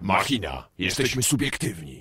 Machina, jesteśmy subiektywni.